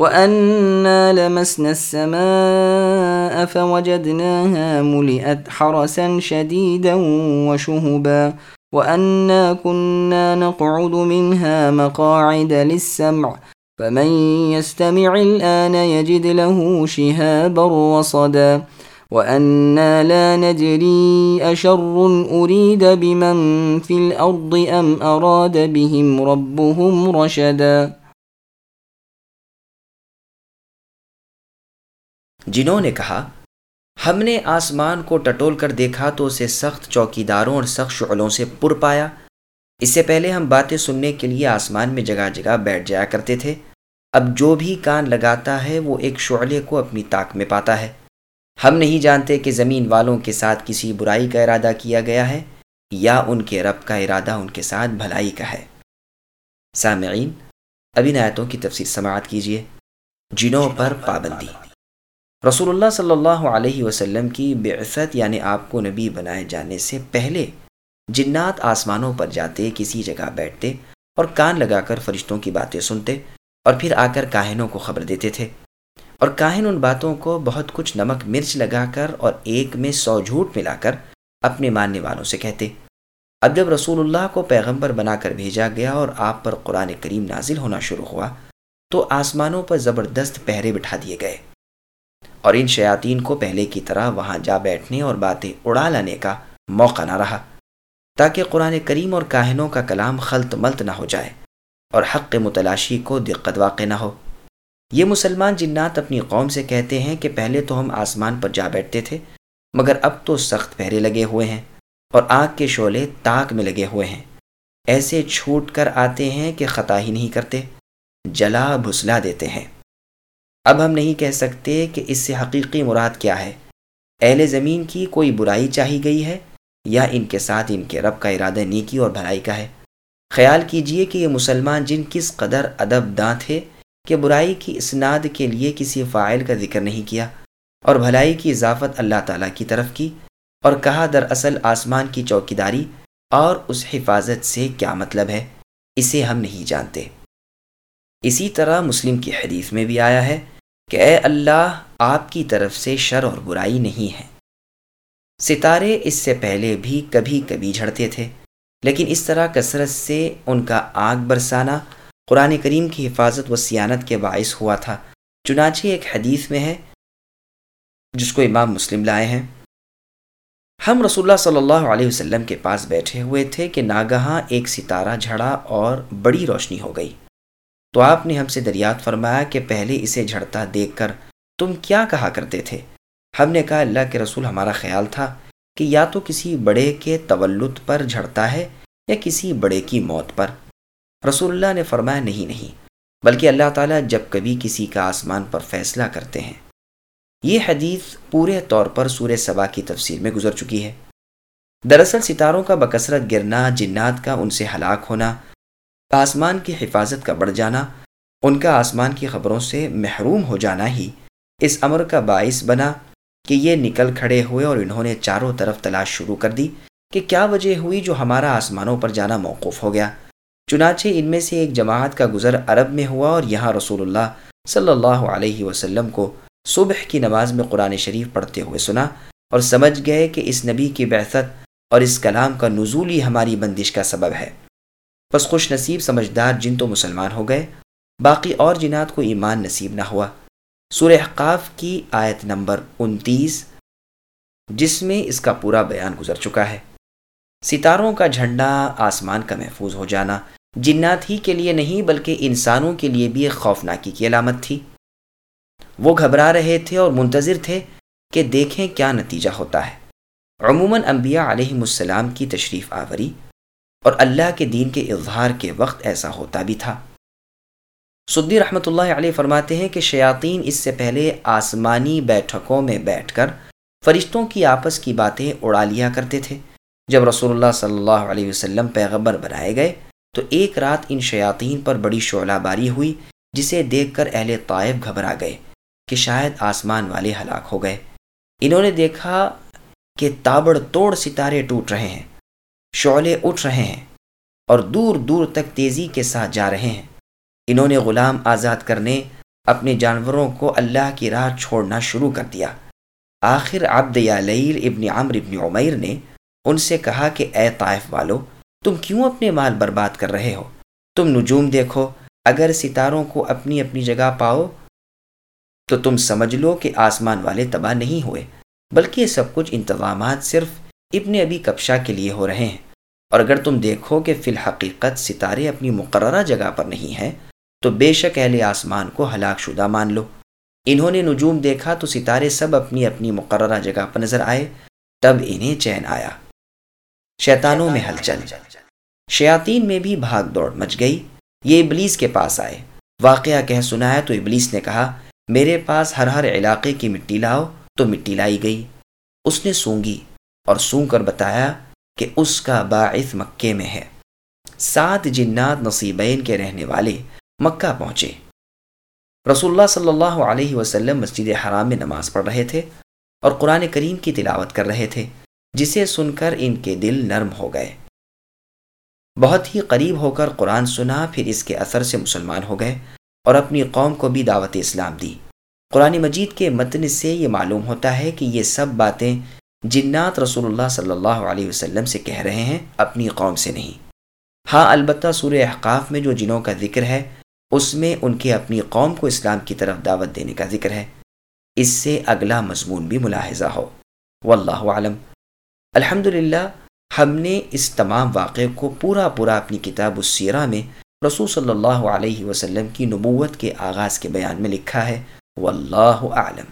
وأنا لمسنا السماء فوجدناها ملئت حرسا شديدا وشهبا وأنا كنا نقعد منها مقاعد للسمع فمن يستمع الآن يجد له شهابا رصدا وأنا لا ندري أشر أريد بمن في الأرض أم أراد بهم ربهم رشدا جنہوں نے کہا، ہم نے آسمان کو ٹٹول کر دیکھا تو اسے سخت چوکیداروں اور سخت شعلوں سے پر پایا۔ اس سے پہلے ہم باتیں سننے کے لیے آسمان میں جگہ جگہ بیٹھ جایا کرتے تھے۔ اب جو بھی کان لگاتا ہے، وہ ایک شعلے کو اپنی طاق میں پاتا ہے۔ ہم نہیں جانتے کہ زمین والوں کے ساتھ کسی برائی کا ارادہ کیا گیا ہے، یا ان کے رب کا ارادہ ان کے ساتھ بھلائی کا ہے۔ سامعین ابھی آیتوں کی تفصیل سماعت کیجیے جنوں پر پابندی۔ رسول اللہ صلی اللہ علیہ وسلم کی بعثت یعنی آپ کو نبی بنائے جانے سے پہلے جنات آسمانوں پر جاتے، کسی جگہ بیٹھتے اور کان لگا کر فرشتوں کی باتیں سنتے اور پھر آ کر کاہنوں کو خبر دیتے تھے۔ اور کاہن ان باتوں کو بہت کچھ نمک مرچ لگا کر اور ایک میں سو جھوٹ ملا کر اپنے ماننے والوں سے کہتے۔ اب جب رسول اللہ کو پیغمبر بنا کر بھیجا گیا اور آپ پر قرآن کریم نازل ہونا شروع ہوا، تو آسمانوں پر زبردست پہرے بٹھا دیے گئے۔ اور ان شیاطین کو پہلے کی طرح وہاں جا بیٹھنے اور باتیں اڑا لانے کا موقع نہ رہا، تاکہ قرآن کریم اور کاہنوں کا کلام خلط ملت نہ ہو جائے اور حق متلاشی کو دقت واقع نہ ہو۔ یہ مسلمان جنات اپنی قوم سے کہتے ہیں کہ پہلے تو ہم آسمان پر جا بیٹھتے تھے، مگر اب تو سخت پہرے لگے ہوئے ہیں اور آگ کے شعلے تاک میں لگے ہوئے ہیں۔ ایسے چھوٹ کر آتے ہیں کہ خطا ہی نہیں کرتے، جلا بھسلا دیتے ہیں۔ اب ہم نہیں کہہ سکتے کہ اس سے حقیقی مراد کیا ہے۔ اہل زمین کی کوئی برائی چاہی گئی ہے یا ان کے ساتھ ان کے رب کا ارادہ نیکی اور بھلائی کا ہے؟ خیال کیجیے کہ یہ مسلمان جن کس قدر ادب داں تھے کہ برائی کی اسناد کے لیے کسی فائل کا ذکر نہیں کیا اور بھلائی کی اضافت اللہ تعالیٰ کی طرف کی اور کہا دراصل آسمان کی چوکیداری اور اس حفاظت سے کیا مطلب ہے، اسے ہم نہیں جانتے۔ اسی طرح مسلم کی حدیث میں بھی آیا ہے کہ اے اللہ، آپ کی طرف سے شر اور برائی نہیں ہے۔ ستارے اس سے پہلے بھی کبھی کبھی جھڑتے تھے، لیکن اس طرح کثرت سے ان کا آگ برسانا قرآن کریم کی حفاظت و سیانت کے باعث ہوا تھا۔ چنانچہ ایک حدیث میں ہے، جس کو امام مسلم لائے ہیں۔ ہم رسول اللہ صلی اللہ علیہ وسلم کے پاس بیٹھے ہوئے تھے کہ ناگہاں ایک ستارہ جھڑا اور بڑی روشنی ہو گئی۔ تو آپ نے ہم سے دریات فرمایا کہ پہلے اسے جھڑتا دیکھ کر تم کیا کہا کرتے تھے؟ ہم نے کہا، اللہ کے رسول ہمارا خیال تھا کہ یا تو کسی بڑے کے تولد پر جھڑتا ہے یا کسی بڑے کی موت پر۔ رسول اللہ نے فرمایا، نہیں نہیں، بلکہ اللہ تعالیٰ جب کبھی کسی کا آسمان پر فیصلہ کرتے ہیں۔ یہ حدیث پورے طور پر سورہ سبا کی تفسیر میں گزر چکی ہے۔ دراصل ستاروں کا بکثرت گرنا، جنات کا ان سے ہلاک ہونا آسمان کی حفاظت کا بڑھ جانا، ان کا آسمان کی خبروں سے محروم ہو جانا ہی اس امر کا باعث بنا کہ یہ نکل کھڑے ہوئے اور انہوں نے چاروں طرف تلاش شروع کر دی کہ کیا وجہ ہوئی جو ہمارا آسمانوں پر جانا موقف ہو گیا۔ چنانچہ ان میں سے ایک جماعت کا گزر عرب میں ہوا اور یہاں رسول اللہ صلی اللہ علیہ وسلم کو صبح کی نماز میں قرآن شریف پڑھتے ہوئے سنا اور سمجھ گئے کہ اس نبی کی بحثت اور اس کلام کا نزول ہی ہماری بندش کا سبب ہے۔ بس خوش نصیب سمجھدار جن تو مسلمان ہو گئے، باقی اور جنات کو ایمان نصیب نہ ہوا۔ سورہ حقاف کی آیت نمبر انتیس، جس میں اس کا پورا بیان گزر چکا ہے۔ ستاروں کا جھنڈا آسمان کا محفوظ ہو جانا جنات ہی کے لیے نہیں، بلکہ انسانوں کے لیے بھی ایک خوفناکی کی علامت تھی۔ وہ گھبرا رہے تھے اور منتظر تھے کہ دیکھیں کیا نتیجہ ہوتا ہے۔ عموماً انبیاء علیہ السلام کی تشریف آوری اور اللہ کے دین کے اظہار کے وقت ایسا ہوتا بھی تھا۔ سدی رحمۃ اللہ علیہ فرماتے ہیں کہ شیاطین اس سے پہلے آسمانی بیٹھکوں میں بیٹھ کر فرشتوں کی آپس کی باتیں اڑا لیا کرتے تھے۔ جب رسول اللہ صلی اللہ علیہ وسلم پیغبر بنائے گئے تو ایک رات ان شیاطین پر بڑی شعلہ باری ہوئی، جسے دیکھ کر اہل طائب گھبرا گئے کہ شاید آسمان والے ہلاک ہو گئے۔ انہوں نے دیکھا کہ تابڑ توڑ ستارے ٹوٹ رہے ہیں۔ شعلے اٹھ رہے ہیں اور دور دور تک تیزی کے ساتھ جا رہے ہیں۔ انہوں نے غلام آزاد کرنے اپنے جانوروں کو اللہ کی راہ چھوڑنا شروع کر دیا۔ آخر عبد یا لیر ابن عمر ابن عمیر نے ان سے کہا کہ اے طائف والو، تم کیوں اپنے مال برباد کر رہے ہو؟ تم نجوم دیکھو، اگر ستاروں کو اپنی اپنی جگہ پاؤ تو تم سمجھ لو کہ آسمان والے تباہ نہیں ہوئے، بلکہ یہ سب کچھ انتظامات صرف ابن ابی کپشا کے لیے ہو رہے ہیں۔ اور اگر تم دیکھو کہ فی الحقیقت ستارے اپنی مقررہ جگہ پر نہیں ہیں، تو بے شک اہل آسمان کو ہلاک شدہ مان لو۔ انہوں نے نجوم دیکھا تو ستارے سب اپنی اپنی مقررہ جگہ پر نظر آئے، تب انہیں چین آیا۔ شیطانوں میں ہلچل۔ شیاطین میں بھی بھاگ دوڑ مچ گئی۔ یہ ابلیس کے پاس آئے۔ واقعہ کہہ سنایا تو ابلیس نے کہا، میرے پاس ہر ہر علاقے کی مٹی لاؤ تو مٹی لائی گئی۔ اس نے سونگی۔ اور سونگ کر بتایا کہ اس کا باعث مکے میں ہے۔ سات جنات نصیبین کے رہنے والے مکہ پہنچے۔ رسول اللہ صلی اللہ علیہ وسلم مسجد حرام میں نماز پڑھ رہے تھے اور قرآن کریم کی تلاوت کر رہے تھے، جسے سن کر ان کے دل نرم ہو گئے۔ بہت ہی قریب ہو کر قرآن سنا، پھر اس کے اثر سے مسلمان ہو گئے اور اپنی قوم کو بھی دعوت اسلام دی۔ قرآن مجید کے متن سے یہ معلوم ہوتا ہے کہ یہ سب باتیں جنات رسول اللہ صلی اللہ علیہ وسلم سے کہہ رہے ہیں، اپنی قوم سے نہیں۔ ہاں البتہ سورہ احقاف میں جو جنوں کا ذکر ہے، اس میں ان کے اپنی قوم کو اسلام کی طرف دعوت دینے کا ذکر ہے۔ اس سے اگلا مضمون بھی ملاحظہ ہو۔ واللہ عالم الحمد ہم نے اس تمام واقعے کو پورا پورا اپنی کتاب السیرہ میں رسول صلی اللہ علیہ وسلم کی نبوت کے آغاز کے بیان میں لکھا ہے۔ واللہ عالم